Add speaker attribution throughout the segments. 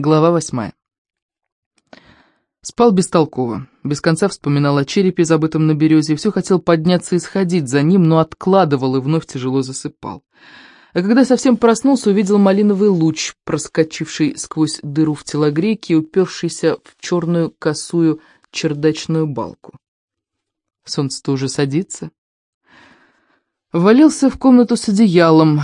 Speaker 1: Глава восьмая. Спал бестолково, без конца вспоминал о черепе, забытом на березе, все хотел подняться и сходить за ним, но откладывал и вновь тяжело засыпал. А когда совсем проснулся, увидел малиновый луч, проскочивший сквозь дыру в телогрейке и упершийся в черную косую чердачную балку. Солнце-то уже садится. Ввалился в комнату с одеялом,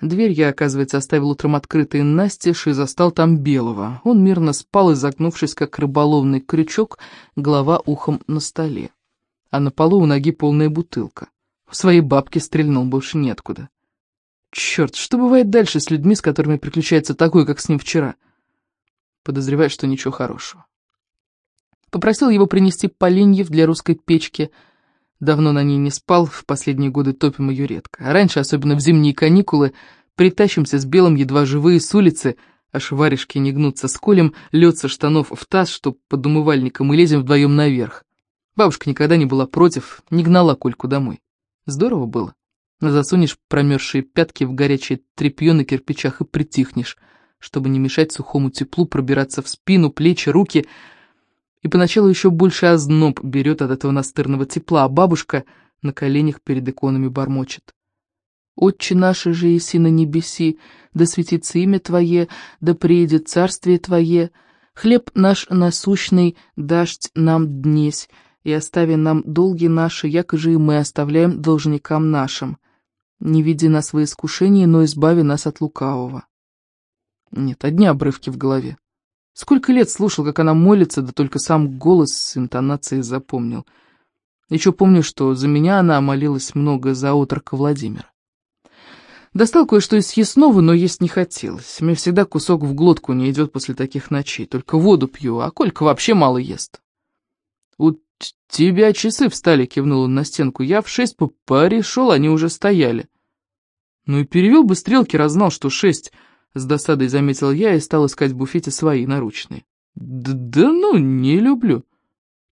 Speaker 1: Дверь я, оказывается, оставил утром открытой настежь и застал там белого. Он мирно спал, изогнувшись, как рыболовный крючок, голова ухом на столе. А на полу у ноги полная бутылка. В своей бабке стрельнул больше неоткуда. Черт, что бывает дальше с людьми, с которыми приключается такое, как с ним вчера? Подозреваю, что ничего хорошего. Попросил его принести поленьев для русской печки — Давно на ней не спал, в последние годы топим ее редко. А раньше, особенно в зимние каникулы, притащимся с белым едва живые с улицы, аж варежки не гнутся с колем, лед со штанов в таз, что под умывальником, и лезем вдвоем наверх. Бабушка никогда не была против, не гнала Кольку домой. Здорово было. Засунешь промерзшие пятки в горячее тряпье на кирпичах и притихнешь, чтобы не мешать сухому теплу пробираться в спину, плечи, руки — и поначалу еще больше озноб берет от этого настырного тепла, а бабушка на коленях перед иконами бормочет. «Отче наше же иси на небеси, да светится имя Твое, да приедет царствие Твое, хлеб наш насущный дашь нам днесь, и остави нам долги наши, якоже и мы оставляем должникам нашим. Не веди нас во искушение, но избави нас от лукавого». Нет, одни обрывки в голове. Сколько лет слушал, как она молится, да только сам голос с интонацией запомнил. Еще помню, что за меня она молилась много за отрока Владимира. Достал кое-что из съестного, но есть не хотелось. Мне всегда кусок в глотку не идет после таких ночей. Только воду пью, а Колька вообще мало ест. «У тебя часы встали», — кивнул он на стенку. «Я в шесть пришел, они уже стояли». Ну и перевел бы стрелки, разнал, что шесть — с досадой заметил я и стал искать в буфете свои наручные. Да, да ну, не люблю.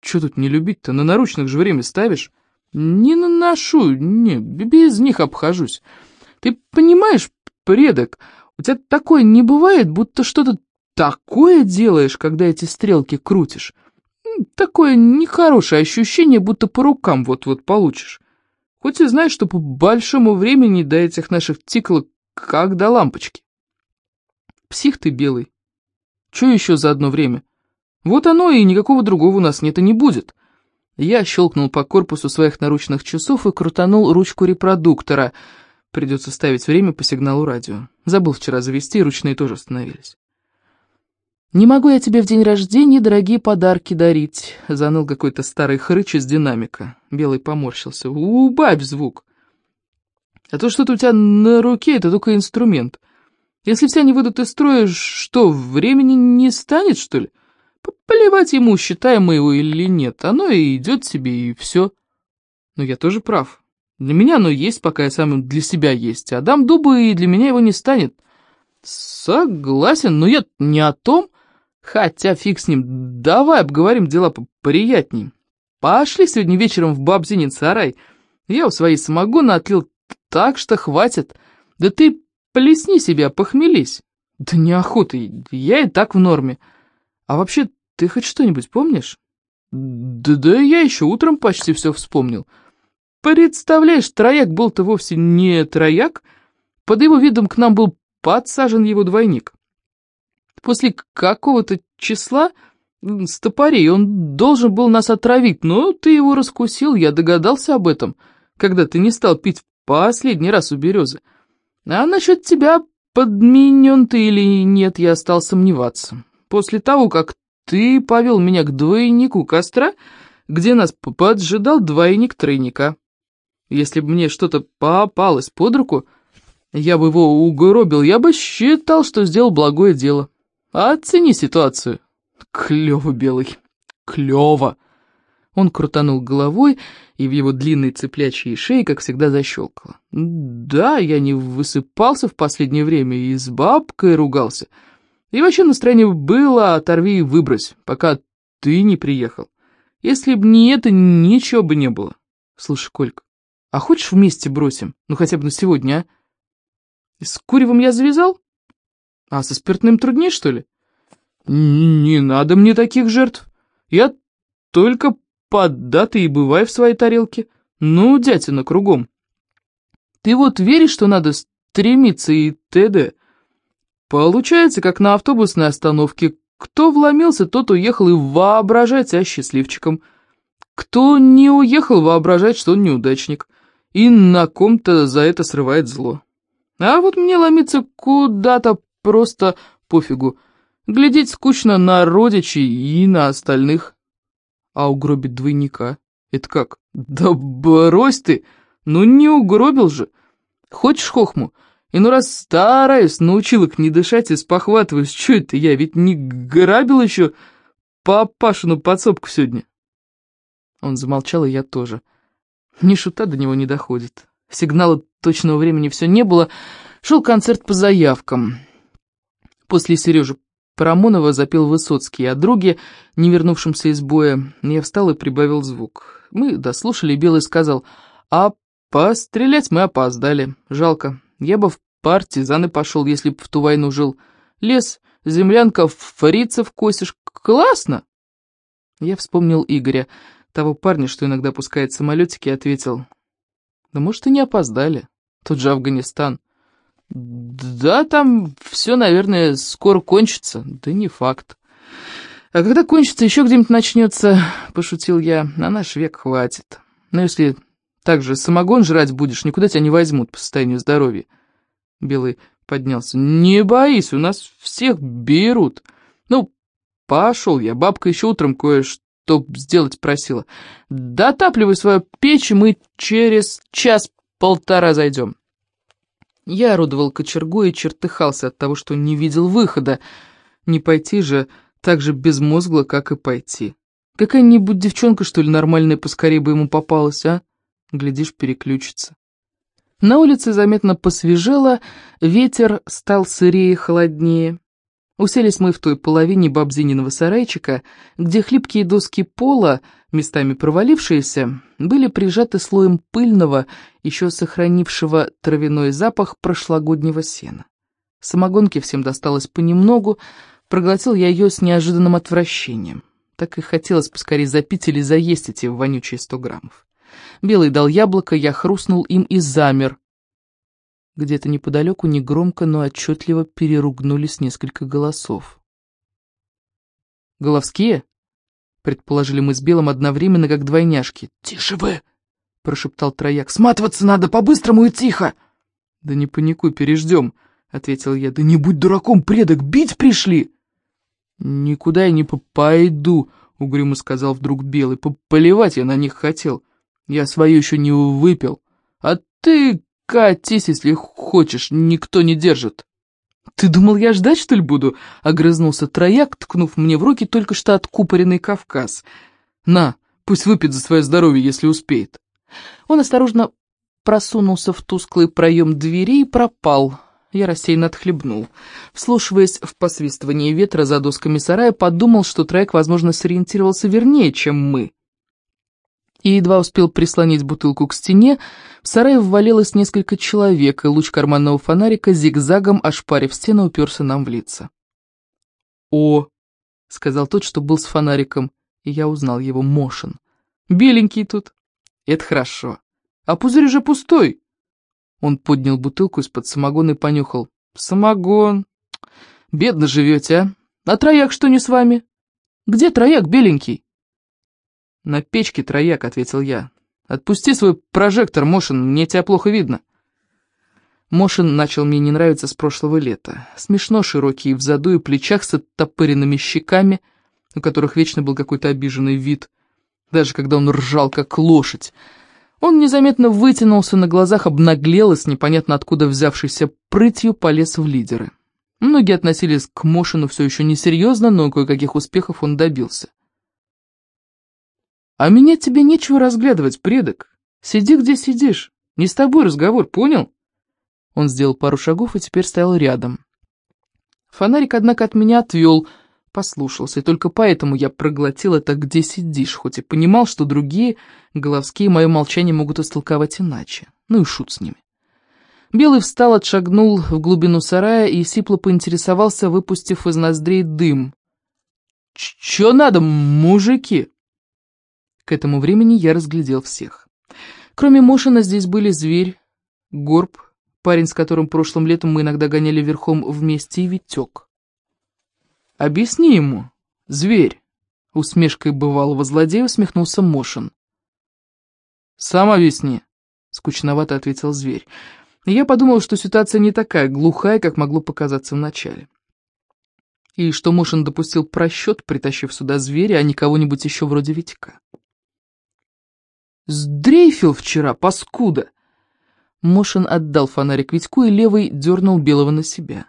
Speaker 1: Че тут не любить-то? На наручных же время ставишь. Не наношу, не, без них обхожусь. Ты понимаешь, предок, у тебя такое не бывает, будто что-то такое делаешь, когда эти стрелки крутишь. Такое нехорошее ощущение, будто по рукам вот-вот получишь. Хоть и знаешь, что по большому времени до этих наших тиклок как до лампочки. Псих ты белый. Че еще за одно время? Вот оно, и никакого другого у нас нет и не будет. Я щелкнул по корпусу своих наручных часов и крутанул ручку репродуктора. Придется ставить время по сигналу радио. Забыл вчера завести, ручные тоже остановились. «Не могу я тебе в день рождения дорогие подарки дарить», — заныл какой-то старый хрыч из динамика. Белый поморщился. «Убавь звук!» «А то что-то у тебя на руке, это только инструмент. Если все они выйдут из строя, что, времени не станет, что ли? Поливать ему, считаем мы его или нет, оно и идет себе, и все. Но я тоже прав. Для меня оно есть, пока я сам для себя есть, а дам дуба, и для меня его не станет. Согласен, но я не о том, хотя фиг с ним, давай обговорим дела поприятней. Пошли сегодня вечером в Бабзинин сарай. Я у своей самогона отлил так, что хватит. Да ты Плесни себя, похмелись. Да неохота, я и так в норме. А вообще, ты хоть что-нибудь помнишь? Да, да я еще утром почти все вспомнил. Представляешь, трояк был-то вовсе не трояк. Под его видом к нам был подсажен его двойник. После какого-то числа стопорей он должен был нас отравить, но ты его раскусил, я догадался об этом, когда ты не стал пить в последний раз у березы. А насчет тебя, подменен ты или нет, я стал сомневаться. После того, как ты повел меня к двойнику костра, где нас поджидал двойник тройника. Если бы мне что-то попалось под руку, я бы его угробил, я бы считал, что сделал благое дело. Оцени ситуацию. Клево, Белый, клево. Он крутанул головой, и в его длинной цыплячьей шее, как всегда, защелкало. «Да, я не высыпался в последнее время и с бабкой ругался. И вообще настроение было «оторви и выбрось», пока ты не приехал. Если бы не это, ничего бы не было. Слушай, Колька, а хочешь вместе бросим? Ну, хотя бы на сегодня, а? С куревом я завязал? А со спиртным труднее, что ли? «Не надо мне таких жертв. Я только поддатый и бывай в своей тарелке. Ну, дятина кругом. Ты вот веришь, что надо стремиться и т.д.? Получается, как на автобусной остановке. Кто вломился, тот уехал и воображает себя счастливчиком. Кто не уехал, воображает, что он неудачник. И на ком-то за это срывает зло. А вот мне ломиться куда-то просто пофигу. Глядеть скучно на родичей и на остальных. А угробить двойника? Это как? Да брось ты! Ну не угробил же. Хочешь хохму? И ну раз стараюсь, научил их не дышать и спохватываюсь, что это я, ведь не грабил еще папашину подсобку сегодня. Он замолчал, и я тоже. Ни шута до него не доходит. Сигнала точного времени все не было. Шел концерт по заявкам. После Сережи Парамонова запел Высоцкий, а друге, не вернувшимся из боя, я встал и прибавил звук. Мы дослушали, Белый сказал, а пострелять мы опоздали. Жалко, я бы в партизаны пошел, если б в ту войну жил. Лес, землянка, фрицев косишь. Классно!» Я вспомнил Игоря, того парня, что иногда пускает самолетики, и ответил. «Да может, и не опоздали. Тут же Афганистан». «Да, там все, наверное, скоро кончится. Да не факт». «А когда кончится, еще где-нибудь начнется», — пошутил я. «На наш век хватит. Но если так же самогон жрать будешь, никуда тебя не возьмут по состоянию здоровья. Белый поднялся. Не боись, у нас всех берут. Ну, пошел я, бабка еще утром кое-что сделать просила. Дотапливай свою печь, и мы через час-полтора зайдем. Я орудовал кочергой и чертыхался от того, что не видел выхода. Не пойти же так же безмозгло, как и пойти. Какая-нибудь девчонка, что ли, нормальная поскорее бы ему попалась, а? Глядишь, переключится. На улице заметно посвежело, ветер стал сырее и холоднее. Уселись мы в той половине бабзининого сарайчика, где хлипкие доски пола, местами провалившиеся, были прижаты слоем пыльного, еще сохранившего травяной запах прошлогоднего сена. Самогонки всем досталось понемногу, проглотил я ее с неожиданным отвращением. Так и хотелось поскорее запить или заесть эти вонючие сто граммов. Белый дал яблоко, я хрустнул им и замер. Где-то неподалеку негромко, но отчетливо переругнулись несколько голосов. «Головские?» — предположили мы с Белым одновременно, как двойняшки. «Тише вы!» — прошептал трояк. «Сматываться надо по-быстрому и тихо!» «Да не паникуй, переждем!» — ответил я. «Да не будь дураком, предок, бить пришли!» «Никуда я не пойду», — угрюмо сказал вдруг Белый. «Поливать я на них хотел. Я свою еще не выпил. А ты катись, если хочешь, никто не держит. «Ты думал, я ждать, что ли, буду?» — огрызнулся трояк, ткнув мне в руки только что откупоренный Кавказ. «На, пусть выпьет за свое здоровье, если успеет». Он осторожно просунулся в тусклый проем двери и пропал. Я рассеянно отхлебнул. Вслушиваясь в посвистывание ветра за досками сарая, подумал, что трояк, возможно, сориентировался вернее, чем мы и едва успел прислонить бутылку к стене, в сарай ввалилось несколько человек, и луч карманного фонарика зигзагом, ошпарив стену, уперся нам в лица. «О!» — сказал тот, что был с фонариком, и я узнал его, Мошин. «Беленький тут. Это хорошо. А пузырь уже пустой!» Он поднял бутылку из-под самогона и понюхал. «Самогон! Бедно живете, а? А трояк что не с вами? Где трояк беленький?» «На печке трояк», — ответил я. «Отпусти свой прожектор, Мошин, мне тебя плохо видно». Мошин начал мне не нравиться с прошлого лета. Смешно широкий в заду и плечах с оттопыренными щеками, у которых вечно был какой-то обиженный вид, даже когда он ржал, как лошадь. Он незаметно вытянулся на глазах, обнаглел и с непонятно откуда взявшейся прытью полез в лидеры. Многие относились к Мошину все еще несерьезно, но кое-каких успехов он добился. А меня тебе нечего разглядывать, предок. Сиди, где сидишь. Не с тобой разговор, понял?» Он сделал пару шагов и теперь стоял рядом. Фонарик, однако, от меня отвел, послушался, и только поэтому я проглотил это «где сидишь», хоть и понимал, что другие, головские, мое молчание могут истолковать иначе. Ну и шут с ними. Белый встал, отшагнул в глубину сарая и сипло поинтересовался, выпустив из ноздрей дым. Чё надо, мужики?» К этому времени я разглядел всех. Кроме Мошина здесь были зверь, горб, парень, с которым прошлым летом мы иногда гоняли верхом вместе, и Витек. «Объясни ему, зверь!» — усмешкой бывалого злодея усмехнулся Мошин. «Сам объясни», — скучновато ответил зверь. я подумал, что ситуация не такая глухая, как могло показаться вначале. И что Мошин допустил просчет, притащив сюда зверя, а не кого-нибудь еще вроде Витька. «Сдрейфил вчера, паскуда!» Мошин отдал фонарик Витьку, и левый дернул Белого на себя.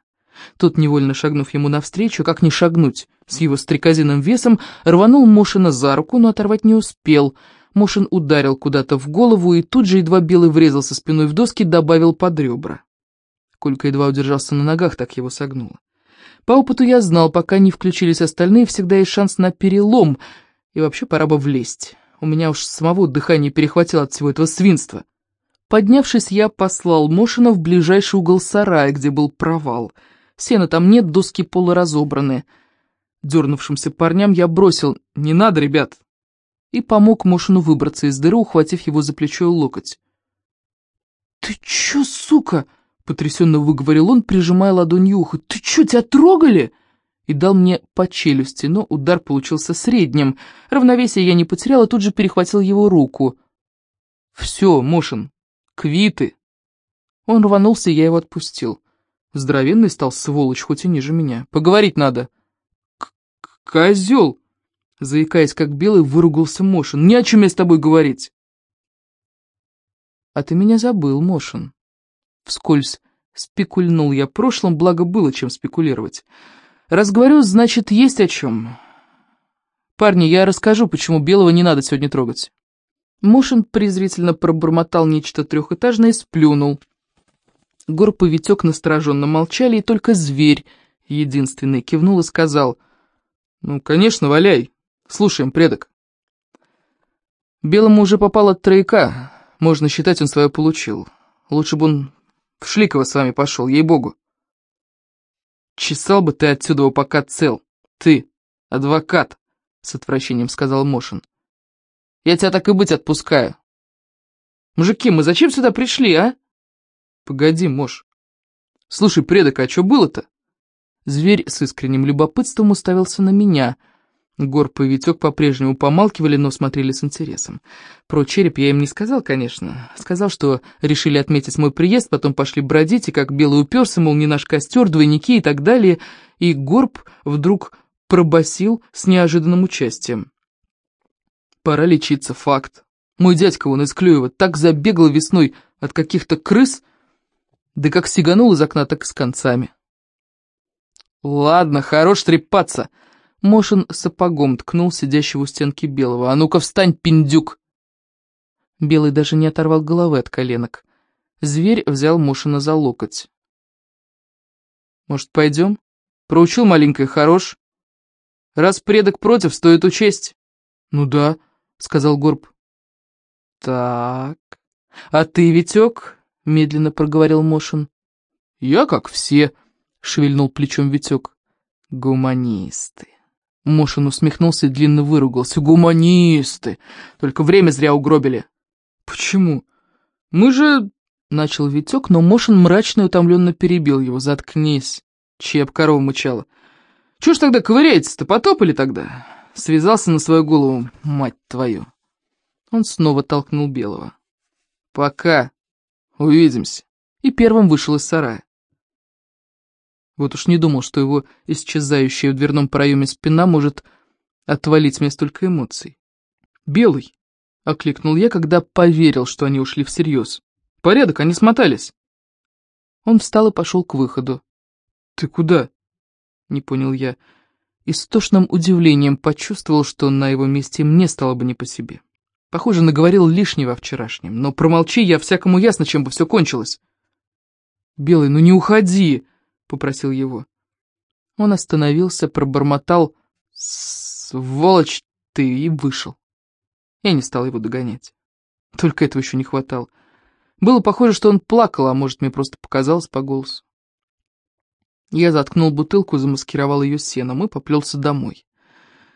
Speaker 1: Тот, невольно шагнув ему навстречу, как не шагнуть, с его стрекозиным весом, рванул Мошина за руку, но оторвать не успел. Мошин ударил куда-то в голову, и тут же едва Белый врезался спиной в доски, добавил под ребра. Колька едва удержался на ногах, так его согнуло. По опыту я знал, пока не включились остальные, всегда есть шанс на перелом, и вообще пора бы влезть. У меня уж самого дыхание перехватило от всего этого свинства. Поднявшись, я послал Мошина в ближайший угол сарая, где был провал. Сена там нет, доски полуразобраны. Дернувшимся парням я бросил «Не надо, ребят!» и помог Мошину выбраться из дыры, ухватив его за плечо и локоть. «Ты чё, сука?» — потрясенно выговорил он, прижимая ладонью ухо. «Ты чё, тебя трогали?» И дал мне по челюсти, но удар получился средним. Равновесие я не потерял, а тут же перехватил его руку. «Все, Мошин, квиты!» Он рванулся, и я его отпустил. Здоровенный стал сволочь, хоть и ниже меня. «Поговорить надо!» К «Козел!» Заикаясь, как белый, выругался Мошин. «Не о чем я с тобой говорить!» «А ты меня забыл, Мошин!» Вскользь спекульнул я прошлым, благо было чем спекулировать. Раз говорю, значит, есть о чем. Парни, я расскажу, почему Белого не надо сегодня трогать. Мушин презрительно пробормотал нечто трехэтажное и сплюнул. Горб и Витек настороженно молчали, и только зверь, единственный, кивнул и сказал, «Ну, конечно, валяй. Слушаем, предок». Белому уже попало трояка, можно считать, он свое получил. Лучше бы он в Шликова с вами пошел, ей-богу. Чесал бы ты отсюда, пока цел. Ты, адвокат, с отвращением сказал Мошин. Я тебя так и быть отпускаю. Мужики, мы зачем сюда пришли, а? Погоди, Мош. Слушай, предок, а что было-то? Зверь с искренним любопытством уставился на меня — Горб и Витек по-прежнему помалкивали, но смотрели с интересом. Про череп я им не сказал, конечно. Сказал, что решили отметить мой приезд, потом пошли бродить, и как белый уперся, мол, не наш костер, двойники и так далее. И Горб вдруг пробасил с неожиданным участием. Пора лечиться, факт. Мой дядька, вон из Клюева, так забегал весной от каких-то крыс, да как сиганул из окна, так и с концами. «Ладно, хорош трепаться», Мошин сапогом ткнул сидящего у стенки Белого. «А ну-ка встань, пиндюк!» Белый даже не оторвал головы от коленок. Зверь взял Мошина за локоть. «Может, пойдем? Проучил маленькой, хорош. Раз предок против, стоит учесть». «Ну да», — сказал Горб. «Так, а ты, Витек?» — медленно проговорил Мошин. «Я как все», — шевельнул плечом Витек. «Гуманисты». Мошин усмехнулся и длинно выругался. «Гуманисты! Только время зря угробили!» «Почему? Мы же...» — начал Витек, но Мошин мрачно и утомленно перебил его. «Заткнись!» — чья б корова мычала. «Чего ж тогда ковыряетесь-то? Потопали тогда?» Связался на свою голову, мать твою. Он снова толкнул Белого. «Пока. Увидимся». И первым вышел из сарая. Вот уж не думал, что его исчезающая в дверном проеме спина может отвалить мне столько эмоций. «Белый!» — окликнул я, когда поверил, что они ушли всерьез. «Порядок, они смотались!» Он встал и пошел к выходу. «Ты куда?» — не понял я. И с тошным удивлением почувствовал, что на его месте мне стало бы не по себе. Похоже, наговорил лишнего вчерашнем, но промолчи я, всякому ясно, чем бы все кончилось. «Белый, ну не уходи!» попросил его. Он остановился, пробормотал «Сволочь ты!» и вышел. Я не стал его догонять. Только этого еще не хватало. Было похоже, что он плакал, а может, мне просто показалось по голосу. Я заткнул бутылку, замаскировал ее сеном и поплелся домой.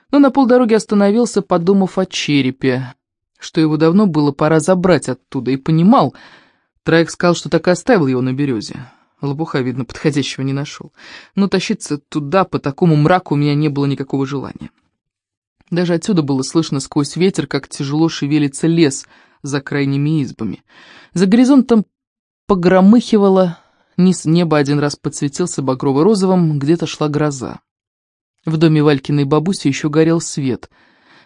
Speaker 1: но на полдороги остановился, подумав о черепе, что его давно было пора забрать оттуда, и понимал, Траек сказал, что так и оставил его на березе. Лопуха, видно, подходящего не нашел. Но тащиться туда по такому мраку у меня не было никакого желания. Даже отсюда было слышно сквозь ветер, как тяжело шевелится лес за крайними избами. За горизонтом погромыхивало, низ неба один раз подсветился багрово-розовым, где-то шла гроза. В доме Валькиной бабуси еще горел свет.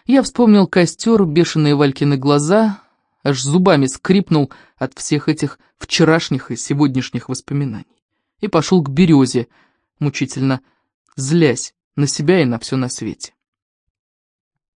Speaker 1: Я вспомнил костер, бешеные Валькины глаза, аж зубами скрипнул от всех этих вчерашних и сегодняшних воспоминаний. И пошел к березе, мучительно злясь на себя и на все на свете.